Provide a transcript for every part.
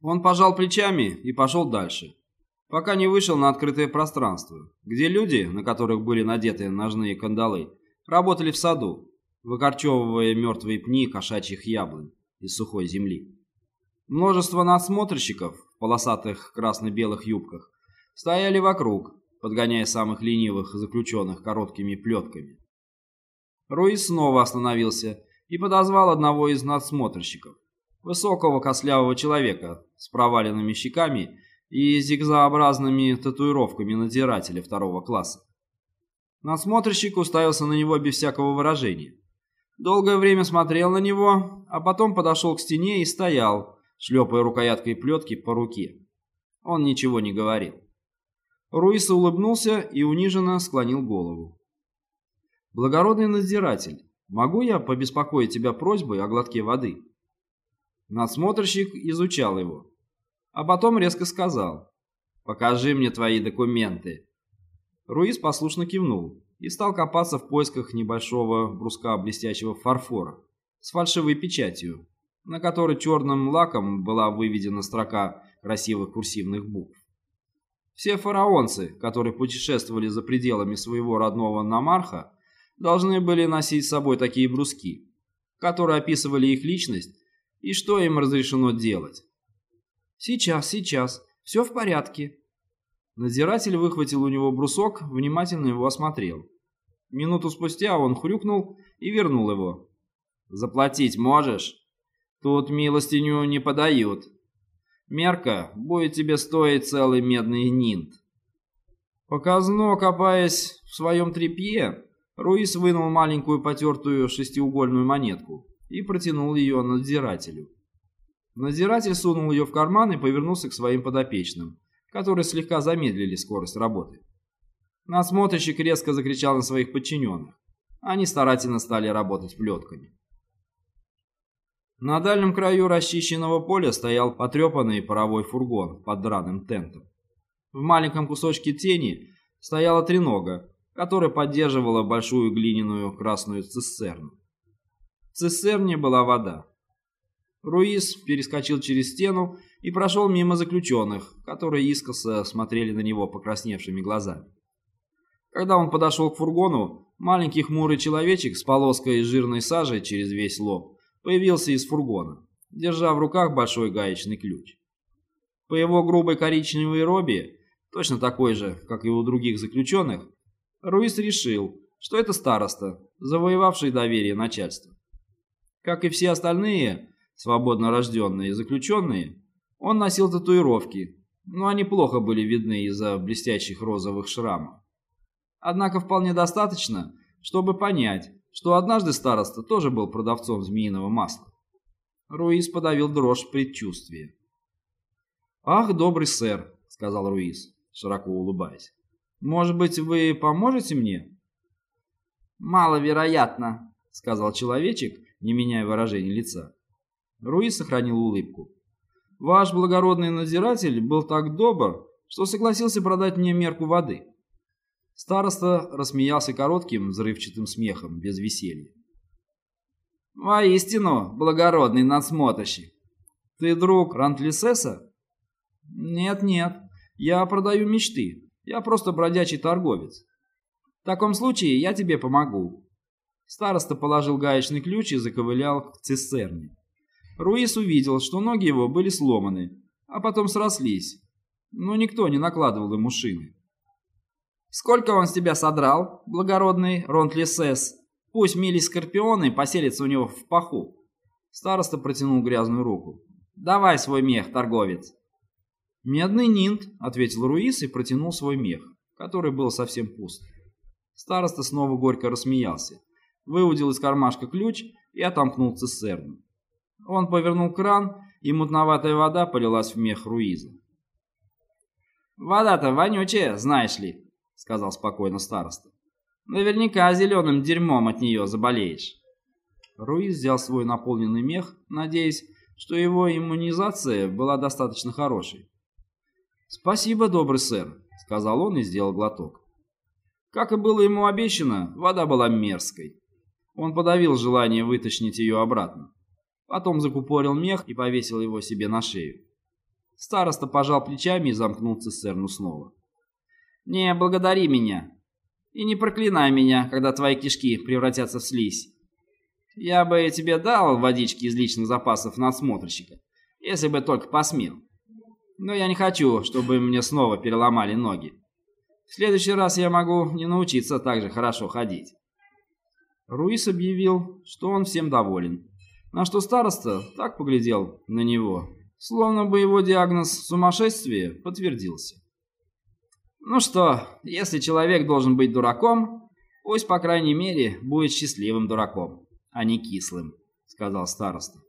Он пожал плечами и пошел дальше, пока не вышел на открытое пространство, где люди, на которых были надеты ножные кандалы, работали в саду, выкорчевывая мертвые пни кошачьих яблонь из сухой земли. Множество надсмотрщиков в полосатых красно-белых юбках стояли вокруг, подгоняя самых ленивых заключенных короткими плетками. Руис снова остановился и подозвал одного из надсмотрщиков, высокого кослявого человека с проваленными щеками и зигзообразными татуировками надзирателя второго класса. Надсмотрщик уставился на него без всякого выражения. Долгое время смотрел на него, а потом подошел к стене и стоял, шлепая рукояткой плетки по руке. Он ничего не говорил. Руис улыбнулся и униженно склонил голову. «Благородный надзиратель, могу я побеспокоить тебя просьбой о глотке воды?» Надсмотрщик изучал его, а потом резко сказал «Покажи мне твои документы». Руис послушно кивнул и стал копаться в поисках небольшого бруска блестящего фарфора с фальшивой печатью, на которой черным лаком была выведена строка красивых курсивных букв. Все фараонцы, которые путешествовали за пределами своего родного Намарха, должны были носить с собой такие бруски, которые описывали их личность и что им разрешено делать. «Сейчас, сейчас, все в порядке». Надзиратель выхватил у него брусок, внимательно его осмотрел. Минуту спустя он хрюкнул и вернул его. «Заплатить можешь? Тут милостиню не подают. Мерка будет тебе стоить целый медный нинт». Показно копаясь в своем тряпье, Руис вынул маленькую потертую шестиугольную монетку и протянул ее надзирателю. Надзиратель сунул ее в карман и повернулся к своим подопечным, которые слегка замедлили скорость работы. Надсмотрщик резко закричал на своих подчиненных. Они старательно стали работать плетками. На дальнем краю расчищенного поля стоял потрепанный паровой фургон под драным тентом. В маленьком кусочке тени стояла тренога, которая поддерживала большую глиняную красную цистерну. В цистерне была вода. Руис перескочил через стену и прошел мимо заключенных, которые искоса смотрели на него покрасневшими глазами. Когда он подошел к фургону, маленький хмурый человечек с полоской жирной сажи через весь лоб появился из фургона, держа в руках большой гаечный ключ. По его грубой коричневой робе, точно такой же, как и у других заключенных, Руис решил, что это староста, завоевавший доверие начальства. Как и все остальные свободно рожденные заключенные, он носил татуировки, но они плохо были видны из-за блестящих розовых шрамов. Однако вполне достаточно, чтобы понять, что однажды староста тоже был продавцом змеиного масла. Руис подавил дрожь предчувствия. «Ах, добрый сэр», — сказал Руис, широко улыбаясь. Может быть, вы поможете мне?» «Маловероятно», — сказал человечек, не меняя выражения лица. Руи сохранил улыбку. «Ваш благородный надзиратель был так добр, что согласился продать мне мерку воды». Староста рассмеялся коротким взрывчатым смехом, без веселья. «Воистину, благородный надсмотрщик. Ты друг Рантлисеса?» «Нет-нет, я продаю мечты. Я просто бродячий торговец. В таком случае я тебе помогу». Староста положил гаечный ключ и заковылял к цистерне. Руис увидел, что ноги его были сломаны, а потом срослись, но никто не накладывал ему шины. «Сколько он с тебя содрал, благородный Ронтлисес? Пусть мили скорпионы поселятся у него в паху». Староста протянул грязную руку. «Давай свой мех, торговец». «Медный нинт», — ответил Руис и протянул свой мех, который был совсем пуст. Староста снова горько рассмеялся, выудил из кармашка ключ и отомкнул цистерну. Он повернул кран, и мутноватая вода полилась в мех Руиза. «Вода-то вонючая, знаешь ли», — сказал спокойно староста. «Наверняка зеленым дерьмом от нее заболеешь». Руиз взял свой наполненный мех, надеясь, что его иммунизация была достаточно хорошей. «Спасибо, добрый сэр», — сказал он и сделал глоток. Как и было ему обещано, вода была мерзкой. Он подавил желание вытащить ее обратно. Потом закупорил мех и повесил его себе на шею. Староста пожал плечами и замкнул цистерну снова. «Не благодари меня. И не проклинай меня, когда твои кишки превратятся в слизь. Я бы тебе дал водички из личных запасов надсмотрщика, если бы только посмел. Но я не хочу, чтобы мне снова переломали ноги. В следующий раз я могу не научиться так же хорошо ходить». Руис объявил, что он всем доволен, на что староста так поглядел на него, словно бы его диагноз «сумасшествие» подтвердился. «Ну что, если человек должен быть дураком, пусть, по крайней мере, будет счастливым дураком, а не кислым», — сказал староста.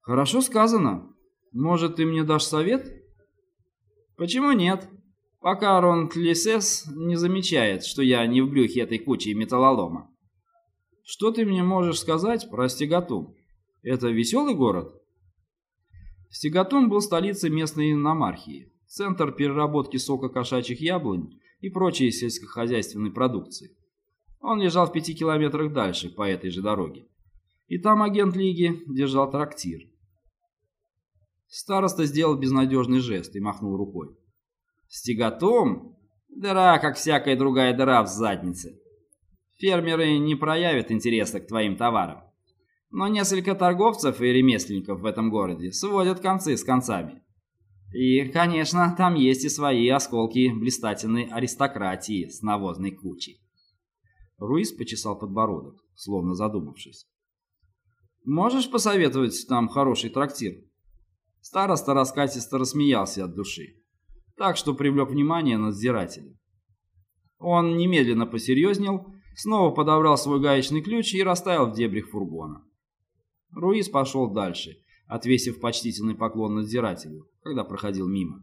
«Хорошо сказано. Может, ты мне дашь совет?» «Почему нет? Пока Рон Тлисес не замечает, что я не в брюхе этой кучи металлолома». «Что ты мне можешь сказать про Стегатум? Это веселый город?» Стегатум был столицей местной намархии, центр переработки сока кошачьих яблонь и прочей сельскохозяйственной продукции. Он лежал в пяти километрах дальше по этой же дороге. И там агент Лиги держал трактир. Староста сделал безнадежный жест и махнул рукой. «Стегатум? Дыра, как всякая другая дыра в заднице. Фермеры не проявят интереса к твоим товарам. Но несколько торговцев и ремесленников в этом городе сводят концы с концами. И, конечно, там есть и свои осколки блистательной аристократии с навозной кучей. Руис почесал подбородок, словно задумавшись. «Можешь посоветовать там хороший трактир?» Староста раскатисто рассмеялся от души, так что привлек внимание надзирателя. Он немедленно посерьезнел, снова подобрал свой гаечный ключ и расставил в дебрях фургона. Руис пошел дальше, отвесив почтительный поклон надзирателю, когда проходил мимо.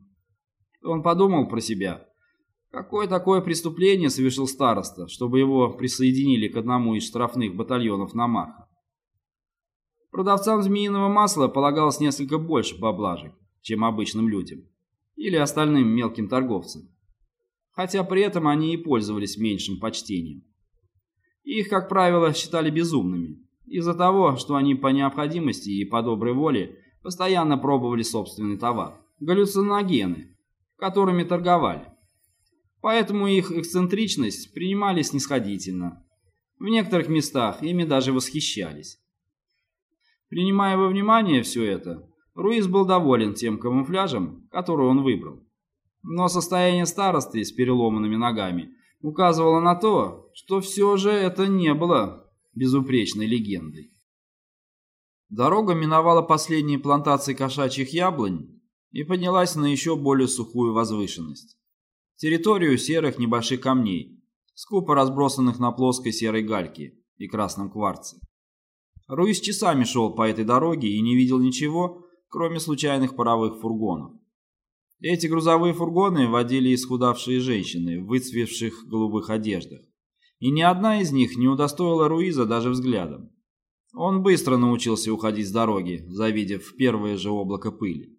Он подумал про себя. Какое такое преступление совершил староста, чтобы его присоединили к одному из штрафных батальонов Намарха? Продавцам змеиного масла полагалось несколько больше поблажек, чем обычным людям или остальным мелким торговцам, хотя при этом они и пользовались меньшим почтением. Их, как правило, считали безумными, из-за того, что они по необходимости и по доброй воле постоянно пробовали собственный товар – галлюциногены, которыми торговали. Поэтому их эксцентричность принимали снисходительно. В некоторых местах ими даже восхищались. Принимая во внимание все это, Руис был доволен тем камуфляжем, который он выбрал. Но состояние старосты с переломанными ногами указывало на то, что все же это не было безупречной легендой. Дорога миновала последние плантации кошачьих яблонь и поднялась на еще более сухую возвышенность. Территорию серых небольших камней, скупо разбросанных на плоской серой гальке и красном кварце. Руис часами шел по этой дороге и не видел ничего, кроме случайных паровых фургонов. Эти грузовые фургоны водили исхудавшие женщины в выцвевших голубых одеждах и ни одна из них не удостоила Руиза даже взглядом. Он быстро научился уходить с дороги, завидев первое же облако пыли.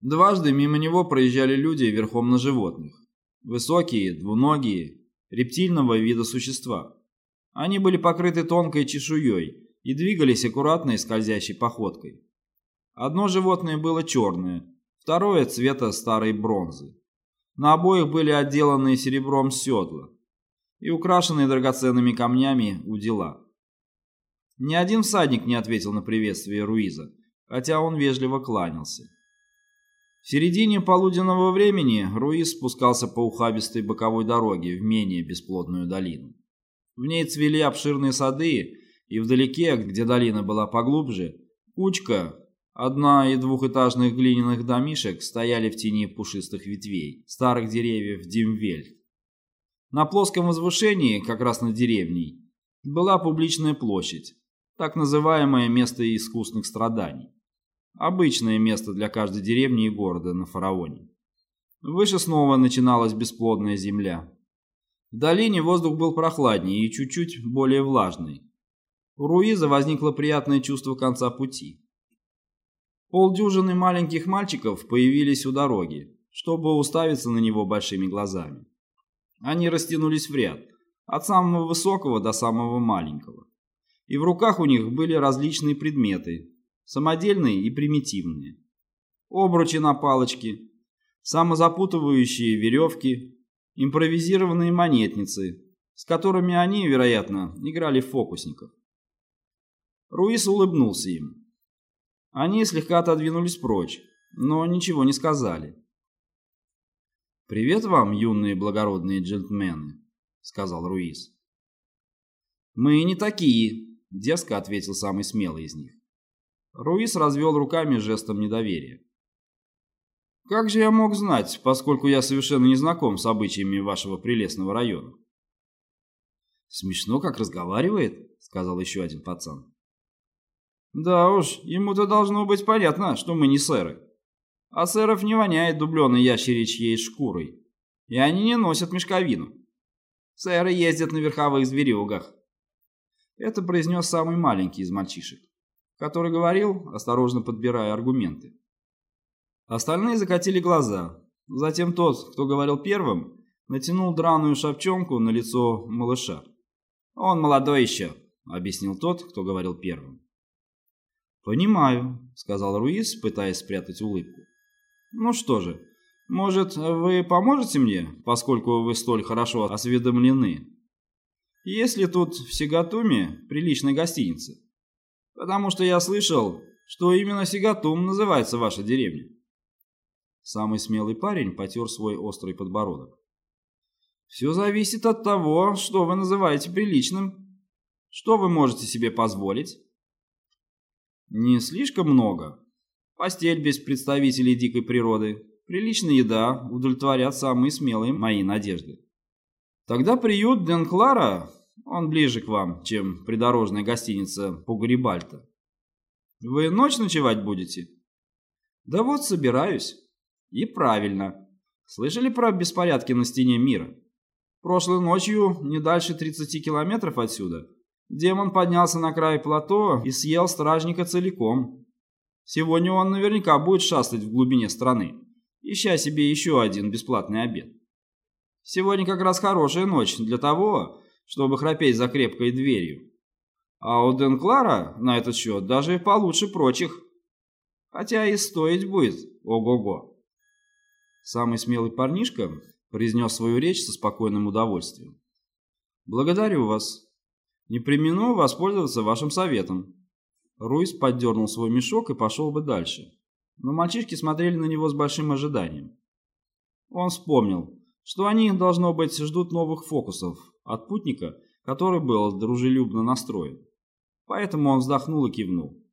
Дважды мимо него проезжали люди верхом на животных. Высокие, двуногие, рептильного вида существа. Они были покрыты тонкой чешуей и двигались аккуратной скользящей походкой. Одно животное было черное, второе цвета старой бронзы. На обоих были отделаны серебром седла, и украшенные драгоценными камнями удила. Ни один всадник не ответил на приветствие Руиза, хотя он вежливо кланялся. В середине полуденного времени Руиз спускался по ухабистой боковой дороге в менее бесплодную долину. В ней цвели обширные сады, и вдалеке, где долина была поглубже, кучка, одна- и двухэтажных глиняных домишек стояли в тени пушистых ветвей старых деревьев Димвельт. На плоском возвышении, как раз над деревней, была публичная площадь, так называемое место искусных страданий. Обычное место для каждой деревни и города на фараоне. Выше снова начиналась бесплодная земля. В долине воздух был прохладнее и чуть-чуть более влажный. У Руиза возникло приятное чувство конца пути. Полдюжины маленьких мальчиков появились у дороги, чтобы уставиться на него большими глазами. Они растянулись в ряд, от самого высокого до самого маленького. И в руках у них были различные предметы, самодельные и примитивные. обручи на палочке, самозапутывающие веревки, импровизированные монетницы, с которыми они, вероятно, играли в фокусников. Руис улыбнулся им. Они слегка отодвинулись прочь, но ничего не сказали. «Привет вам, юные благородные джентльмены», — сказал Руис. «Мы не такие», — дерзко ответил самый смелый из них. Руис развел руками жестом недоверия. «Как же я мог знать, поскольку я совершенно не знаком с обычаями вашего прелестного района?» «Смешно, как разговаривает», — сказал еще один пацан. «Да уж, ему-то должно быть понятно, что мы не сэры. А сэров не воняет дубленой ящеричьей шкурой, и они не носят мешковину. Сэры ездят на верховых зверюгах». Это произнес самый маленький из мальчишек, который говорил, осторожно подбирая аргументы. Остальные закатили глаза. Затем тот, кто говорил первым, натянул драную шапчонку на лицо малыша. «Он молодой еще», — объяснил тот, кто говорил первым. «Понимаю», — сказал Руис, пытаясь спрятать улыбку. «Ну что же, может, вы поможете мне, поскольку вы столь хорошо осведомлены? Есть ли тут в Сигатуме приличная гостиница? Потому что я слышал, что именно Сигатум называется ваша деревня». Самый смелый парень потер свой острый подбородок. «Все зависит от того, что вы называете приличным. Что вы можете себе позволить?» «Не слишком много. Постель без представителей дикой природы, приличная еда удовлетворят самые смелые мои надежды. Тогда приют Денклара, он ближе к вам, чем придорожная гостиница Пугрибальта. Вы ночь ночевать будете?» «Да вот собираюсь». И правильно. Слышали про беспорядки на стене мира? Прошлой ночью, не дальше 30 километров отсюда, демон поднялся на край плато и съел стражника целиком. Сегодня он наверняка будет шастать в глубине страны, ища себе еще один бесплатный обед. Сегодня как раз хорошая ночь для того, чтобы храпеть за крепкой дверью. А у Денклара на этот счет даже получше прочих. Хотя и стоить будет ого-го. Самый смелый парнишка произнес свою речь со спокойным удовольствием. «Благодарю вас. Не примену воспользоваться вашим советом». Руис поддернул свой мешок и пошел бы дальше. Но мальчишки смотрели на него с большим ожиданием. Он вспомнил, что они, должно быть, ждут новых фокусов от путника, который был дружелюбно настроен. Поэтому он вздохнул и кивнул.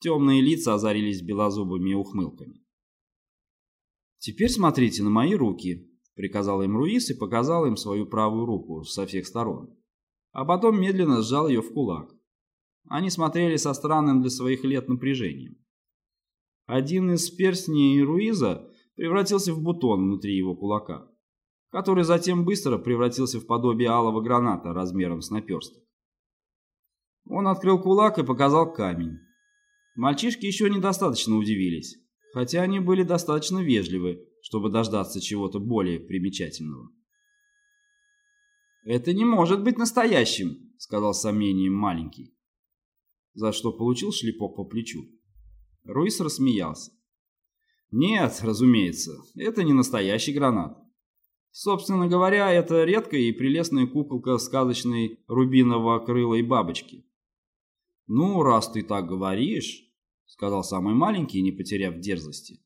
Темные лица озарились белозубыми ухмылками. «Теперь смотрите на мои руки», — приказал им Руис и показал им свою правую руку со всех сторон. А потом медленно сжал ее в кулак. Они смотрели со странным для своих лет напряжением. Один из перстней Руиза превратился в бутон внутри его кулака, который затем быстро превратился в подобие алого граната размером с наперсток. Он открыл кулак и показал камень. Мальчишки еще недостаточно удивились хотя они были достаточно вежливы, чтобы дождаться чего-то более примечательного. «Это не может быть настоящим», — сказал с сомнением маленький, за что получил шлепок по плечу. Руис рассмеялся. «Нет, разумеется, это не настоящий гранат. Собственно говоря, это редкая и прелестная куколка сказочной рубиново-крылой бабочки. Ну, раз ты так говоришь, сказал самый маленький, не потеряв дерзости.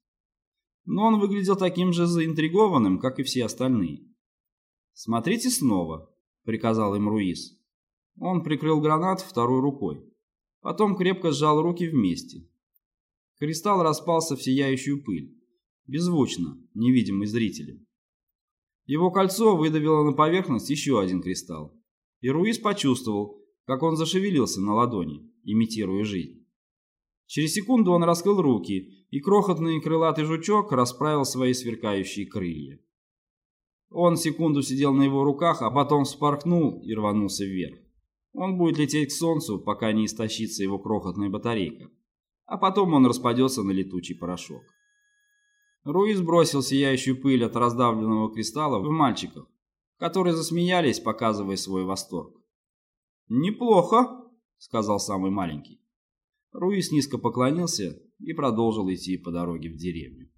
Но он выглядел таким же заинтригованным, как и все остальные. «Смотрите снова», — приказал им Руис. Он прикрыл гранат второй рукой. Потом крепко сжал руки вместе. Кристалл распался в сияющую пыль. Беззвучно, невидимый зрителям. Его кольцо выдавило на поверхность еще один кристалл. И Руис почувствовал, как он зашевелился на ладони, имитируя жизнь. Через секунду он раскрыл руки, и крохотный крылатый жучок расправил свои сверкающие крылья. Он секунду сидел на его руках, а потом вспорхнул и рванулся вверх. Он будет лететь к солнцу, пока не истощится его крохотная батарейка, а потом он распадется на летучий порошок. Руис бросил сияющую пыль от раздавленного кристалла в мальчиков, которые засмеялись, показывая свой восторг. «Неплохо», — сказал самый маленький. Руис низко поклонился и продолжил идти по дороге в деревню.